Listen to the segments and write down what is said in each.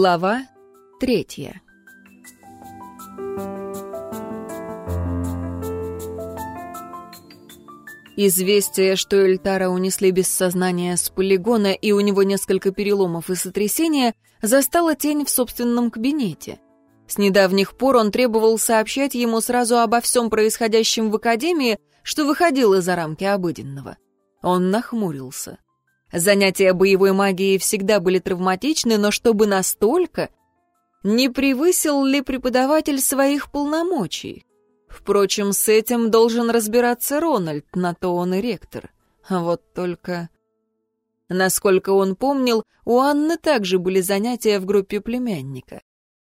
Глава третья. Известие, что Эльтара унесли без сознания с полигона и у него несколько переломов и сотрясения, застало тень в собственном кабинете. С недавних пор он требовал сообщать ему сразу обо всем происходящем в Академии, что выходило за рамки обыденного. Он нахмурился. Занятия боевой магией всегда были травматичны, но чтобы настолько... Не превысил ли преподаватель своих полномочий? Впрочем, с этим должен разбираться Рональд, на то он и ректор. Вот только... Насколько он помнил, у Анны также были занятия в группе племянника.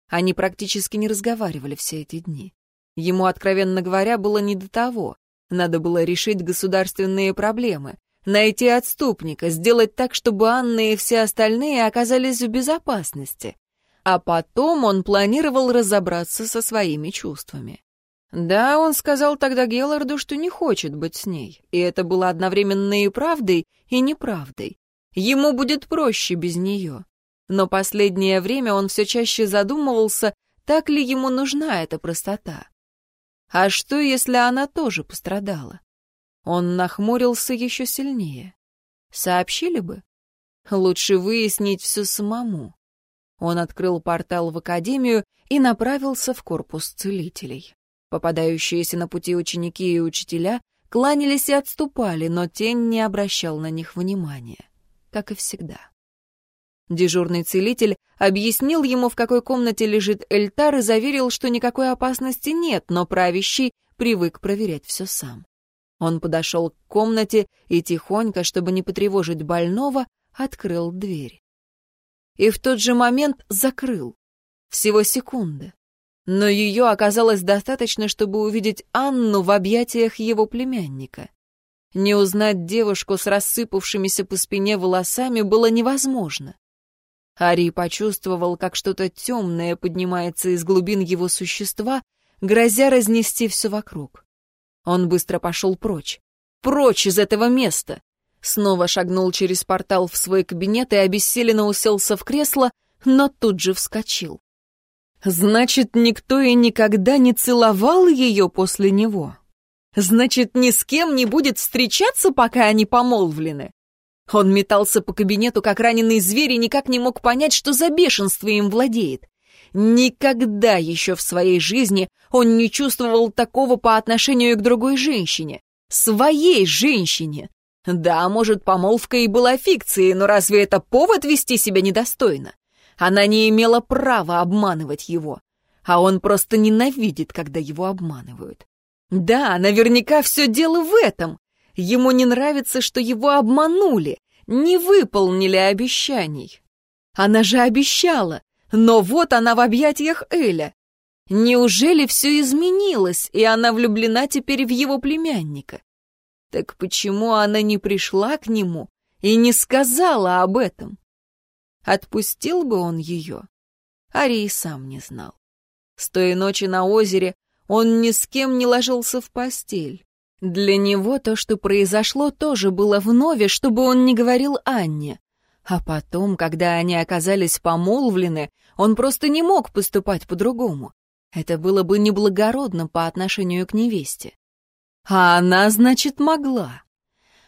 Они практически не разговаривали все эти дни. Ему, откровенно говоря, было не до того. Надо было решить государственные проблемы найти отступника, сделать так, чтобы Анна и все остальные оказались в безопасности. А потом он планировал разобраться со своими чувствами. Да, он сказал тогда Гелларду, что не хочет быть с ней, и это было одновременно и правдой, и неправдой. Ему будет проще без нее. Но последнее время он все чаще задумывался, так ли ему нужна эта простота. А что, если она тоже пострадала? Он нахмурился еще сильнее. Сообщили бы? Лучше выяснить все самому. Он открыл портал в академию и направился в корпус целителей. Попадающиеся на пути ученики и учителя кланялись и отступали, но тень не обращал на них внимания, как и всегда. Дежурный целитель объяснил ему, в какой комнате лежит Эльтар, и заверил, что никакой опасности нет, но правящий привык проверять все сам. Он подошел к комнате и тихонько, чтобы не потревожить больного, открыл дверь. И в тот же момент закрыл. Всего секунды. Но ее оказалось достаточно, чтобы увидеть Анну в объятиях его племянника. Не узнать девушку с рассыпавшимися по спине волосами было невозможно. Ари почувствовал, как что-то темное поднимается из глубин его существа, грозя разнести все вокруг. Он быстро пошел прочь. Прочь из этого места! Снова шагнул через портал в свой кабинет и обессиленно уселся в кресло, но тут же вскочил. Значит, никто и никогда не целовал ее после него. Значит, ни с кем не будет встречаться, пока они помолвлены. Он метался по кабинету, как раненый зверь, и никак не мог понять, что за бешенство им владеет. Никогда еще в своей жизни он не чувствовал такого по отношению к другой женщине. Своей женщине. Да, может, помолвка и была фикцией, но разве это повод вести себя недостойно? Она не имела права обманывать его. А он просто ненавидит, когда его обманывают. Да, наверняка все дело в этом. Ему не нравится, что его обманули, не выполнили обещаний. Она же обещала, но вот она в объятиях Эля. Неужели все изменилось, и она влюблена теперь в его племянника? Так почему она не пришла к нему и не сказала об этом? Отпустил бы он ее? Арий сам не знал. С той ночи на озере он ни с кем не ложился в постель. Для него то, что произошло, тоже было вновь, чтобы он не говорил Анне. А потом, когда они оказались помолвлены, он просто не мог поступать по-другому. Это было бы неблагородно по отношению к невесте. А она, значит, могла.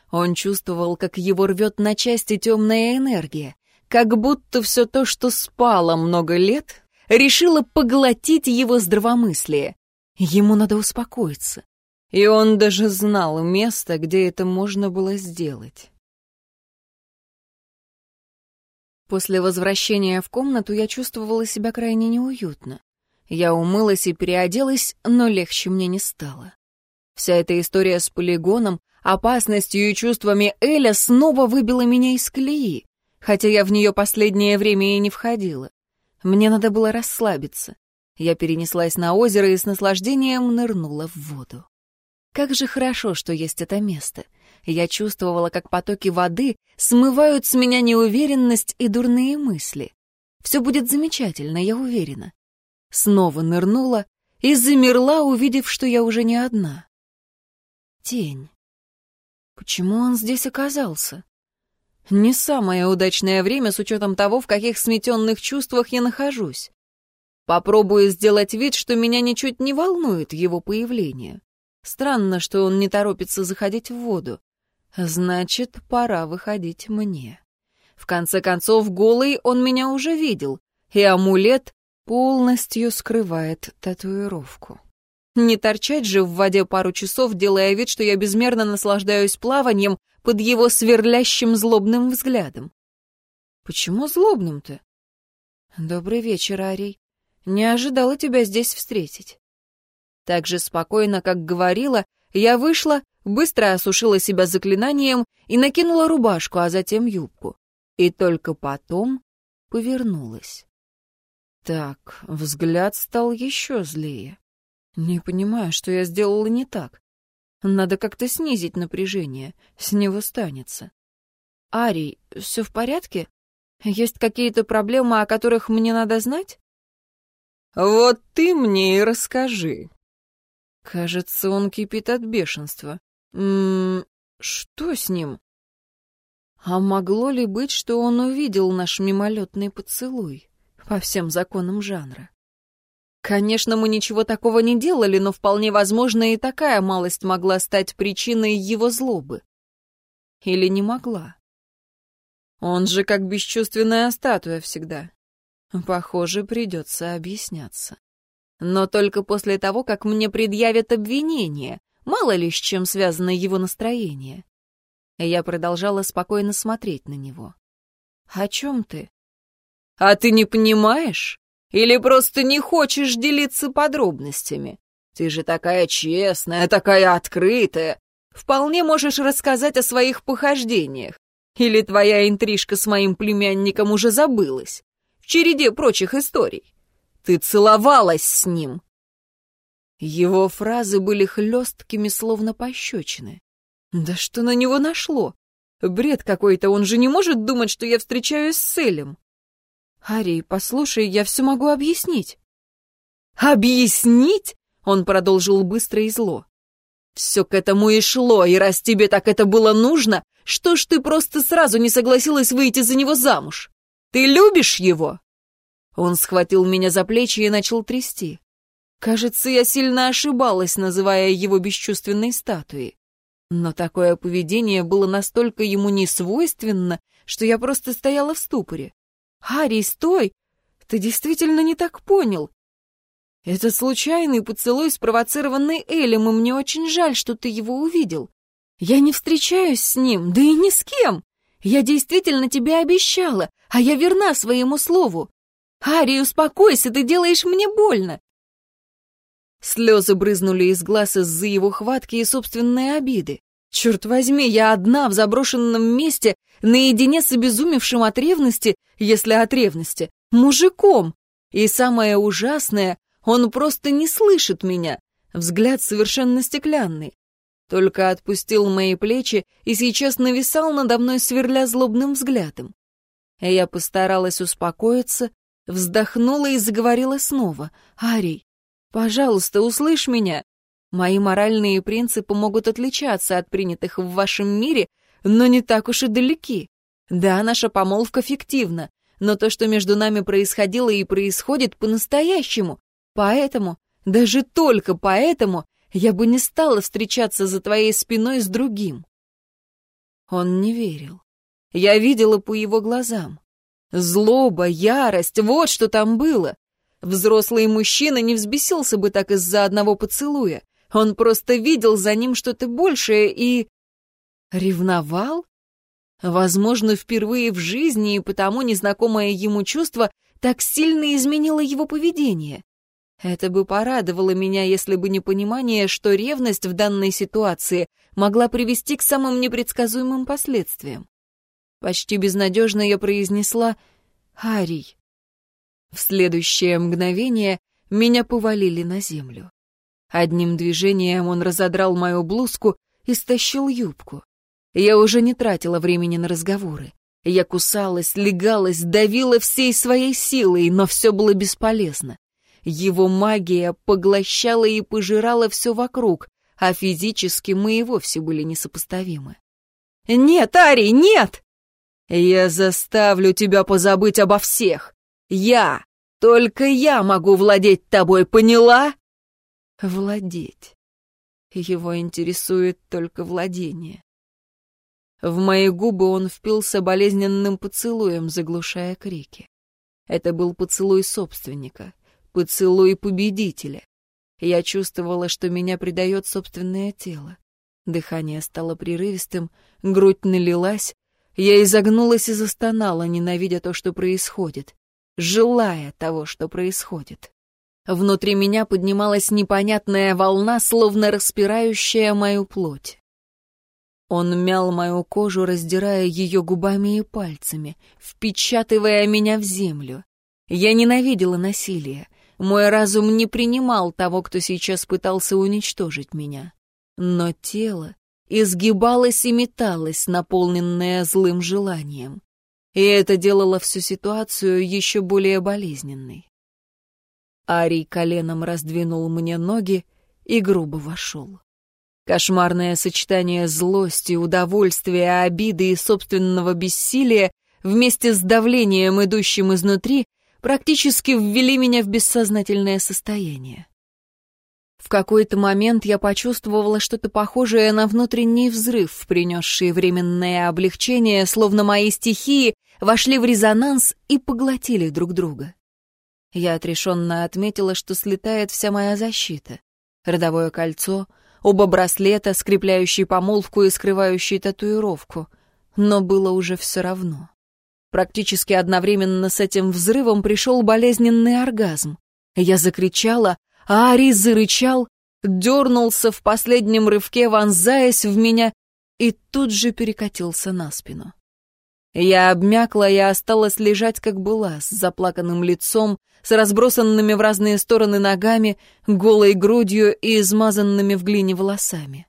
Он чувствовал, как его рвет на части темная энергия, как будто все то, что спало много лет, решило поглотить его здравомыслие. Ему надо успокоиться. И он даже знал место, где это можно было сделать. После возвращения в комнату я чувствовала себя крайне неуютно. Я умылась и переоделась, но легче мне не стало. Вся эта история с полигоном, опасностью и чувствами Эля снова выбила меня из колеи, хотя я в нее последнее время и не входила. Мне надо было расслабиться. Я перенеслась на озеро и с наслаждением нырнула в воду. Как же хорошо, что есть это место — я чувствовала, как потоки воды смывают с меня неуверенность и дурные мысли. Все будет замечательно, я уверена. Снова нырнула и замерла, увидев, что я уже не одна. Тень. Почему он здесь оказался? Не самое удачное время с учетом того, в каких сметенных чувствах я нахожусь. Попробую сделать вид, что меня ничуть не волнует его появление. Странно, что он не торопится заходить в воду. Значит, пора выходить мне. В конце концов, голый он меня уже видел, и амулет полностью скрывает татуировку. Не торчать же в воде пару часов, делая вид, что я безмерно наслаждаюсь плаванием под его сверлящим злобным взглядом. Почему злобным-то? Добрый вечер, Арий. Не ожидала тебя здесь встретить. Так же спокойно, как говорила, я вышла, быстро осушила себя заклинанием и накинула рубашку, а затем юбку. И только потом повернулась. Так, взгляд стал еще злее. Не понимаю, что я сделала не так. Надо как-то снизить напряжение, с него станется. Арий, все в порядке? Есть какие-то проблемы, о которых мне надо знать? Вот ты мне и расскажи. Кажется, он кипит от бешенства. Ммм, что с ним? А могло ли быть, что он увидел наш мимолетный поцелуй по всем законам жанра? Конечно, мы ничего такого не делали, но вполне возможно и такая малость могла стать причиной его злобы. Или не могла. Он же как бесчувственная статуя всегда. Похоже, придется объясняться. Но только после того, как мне предъявят обвинение, мало ли с чем связано его настроение. Я продолжала спокойно смотреть на него. «О чем ты?» «А ты не понимаешь? Или просто не хочешь делиться подробностями? Ты же такая честная, такая открытая. Вполне можешь рассказать о своих похождениях. Или твоя интрижка с моим племянником уже забылась? в череде прочих историй. Ты целовалась с ним. Его фразы были хлесткими, словно пощечины. Да что на него нашло? Бред какой-то, он же не может думать, что я встречаюсь с Элем. Ари, послушай, я все могу объяснить. Объяснить? Он продолжил быстро и зло. Все к этому и шло, и раз тебе так это было нужно, что ж ты просто сразу не согласилась выйти за него замуж? Ты любишь его?» Он схватил меня за плечи и начал трясти. Кажется, я сильно ошибалась, называя его бесчувственной статуей. Но такое поведение было настолько ему несвойственно, что я просто стояла в ступоре. «Харри, стой! Ты действительно не так понял. Это случайный поцелуй, спровоцированный Элем, и мне очень жаль, что ты его увидел. Я не встречаюсь с ним, да и ни с кем. Я действительно тебе обещала, а я верна своему слову. Ари, успокойся, ты делаешь мне больно. Слезы брызнули из глаз из-за его хватки и собственной обиды. Черт возьми, я одна в заброшенном месте, наедине с обезумевшим от ревности, если от ревности, мужиком. И самое ужасное, он просто не слышит меня. Взгляд совершенно стеклянный только отпустил мои плечи и сейчас нависал надо мной, сверля злобным взглядом. Я постаралась успокоиться, вздохнула и заговорила снова. «Арий, пожалуйста, услышь меня. Мои моральные принципы могут отличаться от принятых в вашем мире, но не так уж и далеки. Да, наша помолвка фиктивна, но то, что между нами происходило и происходит по-настоящему. Поэтому, даже только поэтому, я бы не стала встречаться за твоей спиной с другим. Он не верил. Я видела по его глазам. Злоба, ярость, вот что там было. Взрослый мужчина не взбесился бы так из-за одного поцелуя. Он просто видел за ним что-то большее и... Ревновал? Возможно, впервые в жизни, и потому незнакомое ему чувство так сильно изменило его поведение. Это бы порадовало меня, если бы не понимание, что ревность в данной ситуации могла привести к самым непредсказуемым последствиям. Почти безнадежно я произнесла «Арий». В следующее мгновение меня повалили на землю. Одним движением он разодрал мою блузку и стащил юбку. Я уже не тратила времени на разговоры. Я кусалась, легалась, давила всей своей силой, но все было бесполезно. Его магия поглощала и пожирала все вокруг, а физически мы и вовсе были несопоставимы. «Нет, Ари, нет!» Я заставлю тебя позабыть обо всех. Я, только я могу владеть тобой, поняла? Владеть. Его интересует только владение. В мои губы он впился болезненным поцелуем, заглушая крики. Это был поцелуй собственника, поцелуй победителя. Я чувствовала, что меня предает собственное тело. Дыхание стало прерывистым, грудь налилась. Я изогнулась и застонала, ненавидя то, что происходит, желая того, что происходит. Внутри меня поднималась непонятная волна, словно распирающая мою плоть. Он мял мою кожу, раздирая ее губами и пальцами, впечатывая меня в землю. Я ненавидела насилие. Мой разум не принимал того, кто сейчас пытался уничтожить меня. Но тело изгибалось и металось, наполненное злым желанием. И это делало всю ситуацию еще более болезненной. Арий коленом раздвинул мне ноги и грубо вошел. Кошмарное сочетание злости, удовольствия, обиды и собственного бессилия вместе с давлением, идущим изнутри, практически ввели меня в бессознательное состояние. В какой-то момент я почувствовала что-то похожее на внутренний взрыв, принесший временное облегчение, словно мои стихии вошли в резонанс и поглотили друг друга. Я отрешенно отметила, что слетает вся моя защита. Родовое кольцо, оба браслета, скрепляющие помолвку и скрывающие татуировку. Но было уже все равно. Практически одновременно с этим взрывом пришел болезненный оргазм. Я закричала, а Ари зарычал, дернулся в последнем рывке, вонзаясь в меня, и тут же перекатился на спину. Я обмякла и осталась лежать, как была, с заплаканным лицом, с разбросанными в разные стороны ногами, голой грудью и измазанными в глине волосами.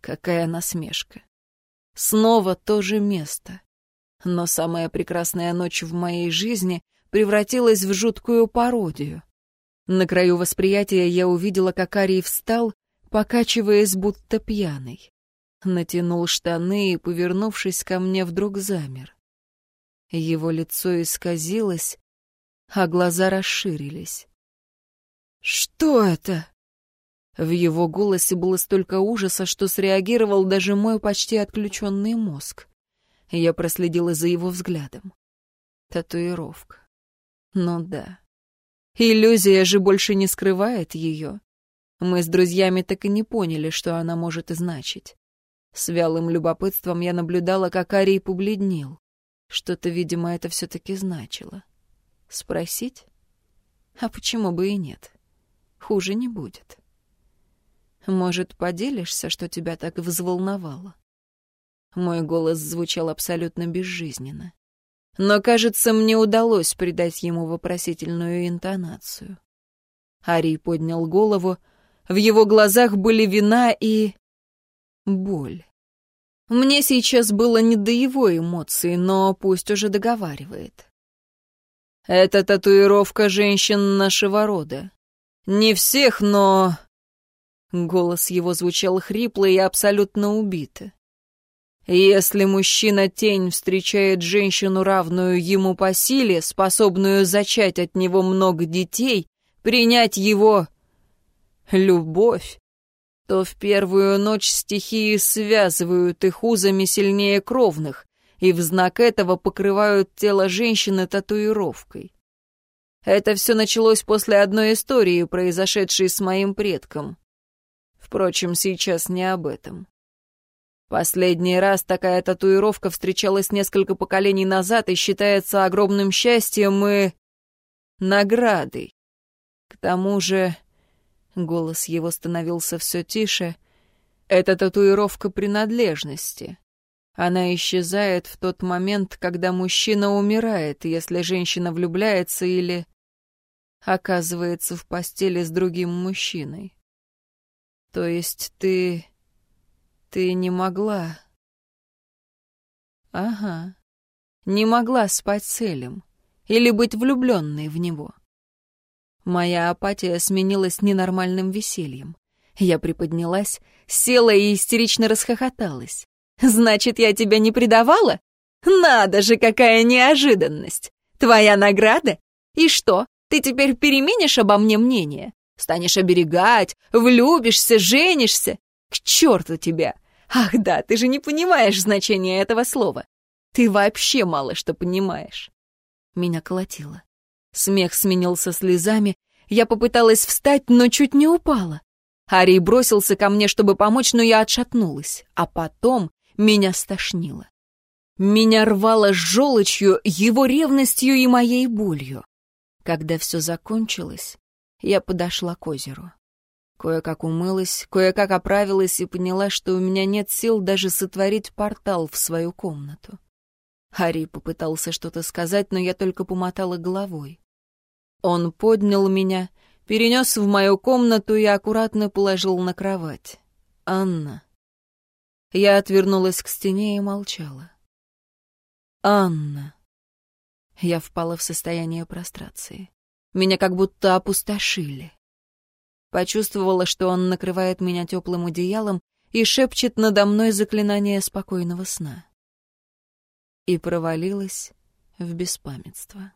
Какая насмешка. Снова то же место. Но самая прекрасная ночь в моей жизни превратилась в жуткую пародию. На краю восприятия я увидела, как Арий встал, покачиваясь, будто пьяный натянул штаны и, повернувшись ко мне, вдруг замер. Его лицо исказилось, а глаза расширились. «Что это?» В его голосе было столько ужаса, что среагировал даже мой почти отключенный мозг. Я проследила за его взглядом. Татуировка. Ну да. Иллюзия же больше не скрывает ее. Мы с друзьями так и не поняли, что она может значить. С вялым любопытством я наблюдала, как Арий побледнел. Что-то, видимо, это все-таки значило. Спросить? А почему бы и нет? Хуже не будет. Может, поделишься, что тебя так взволновало? Мой голос звучал абсолютно безжизненно. Но, кажется, мне удалось придать ему вопросительную интонацию. Арий поднял голову. В его глазах были вина и боль. Мне сейчас было не до его эмоций, но пусть уже договаривает. Это татуировка женщин нашего рода. Не всех, но... Голос его звучал хрипло и абсолютно убито. Если мужчина-тень встречает женщину, равную ему по силе, способную зачать от него много детей, принять его любовь, то в первую ночь стихии связывают их узами сильнее кровных и в знак этого покрывают тело женщины татуировкой. Это все началось после одной истории, произошедшей с моим предком. Впрочем, сейчас не об этом. Последний раз такая татуировка встречалась несколько поколений назад и считается огромным счастьем и... наградой. К тому же Голос его становился все тише. Это татуировка принадлежности. Она исчезает в тот момент, когда мужчина умирает, если женщина влюбляется или оказывается в постели с другим мужчиной. То есть ты... ты не могла... Ага. Не могла спать с Элем. Или быть влюбленной в него. Моя апатия сменилась ненормальным весельем. Я приподнялась, села и истерично расхохоталась. «Значит, я тебя не предавала? Надо же, какая неожиданность! Твоя награда? И что, ты теперь переменишь обо мне мнение? Станешь оберегать, влюбишься, женишься? К черту тебя! Ах да, ты же не понимаешь значения этого слова. Ты вообще мало что понимаешь. Меня колотило. Смех сменился слезами. Я попыталась встать, но чуть не упала. Арий бросился ко мне, чтобы помочь, но я отшатнулась. А потом меня стошнило. Меня рвало желчью, его ревностью и моей болью. Когда все закончилось, я подошла к озеру. Кое-как умылась, кое-как оправилась и поняла, что у меня нет сил даже сотворить портал в свою комнату. Хари попытался что-то сказать, но я только помотала головой. Он поднял меня, перенес в мою комнату и аккуратно положил на кровать. «Анна». Я отвернулась к стене и молчала. «Анна». Я впала в состояние прострации. Меня как будто опустошили. Почувствовала, что он накрывает меня теплым одеялом и шепчет надо мной заклинание спокойного сна. И провалилась в беспамятство.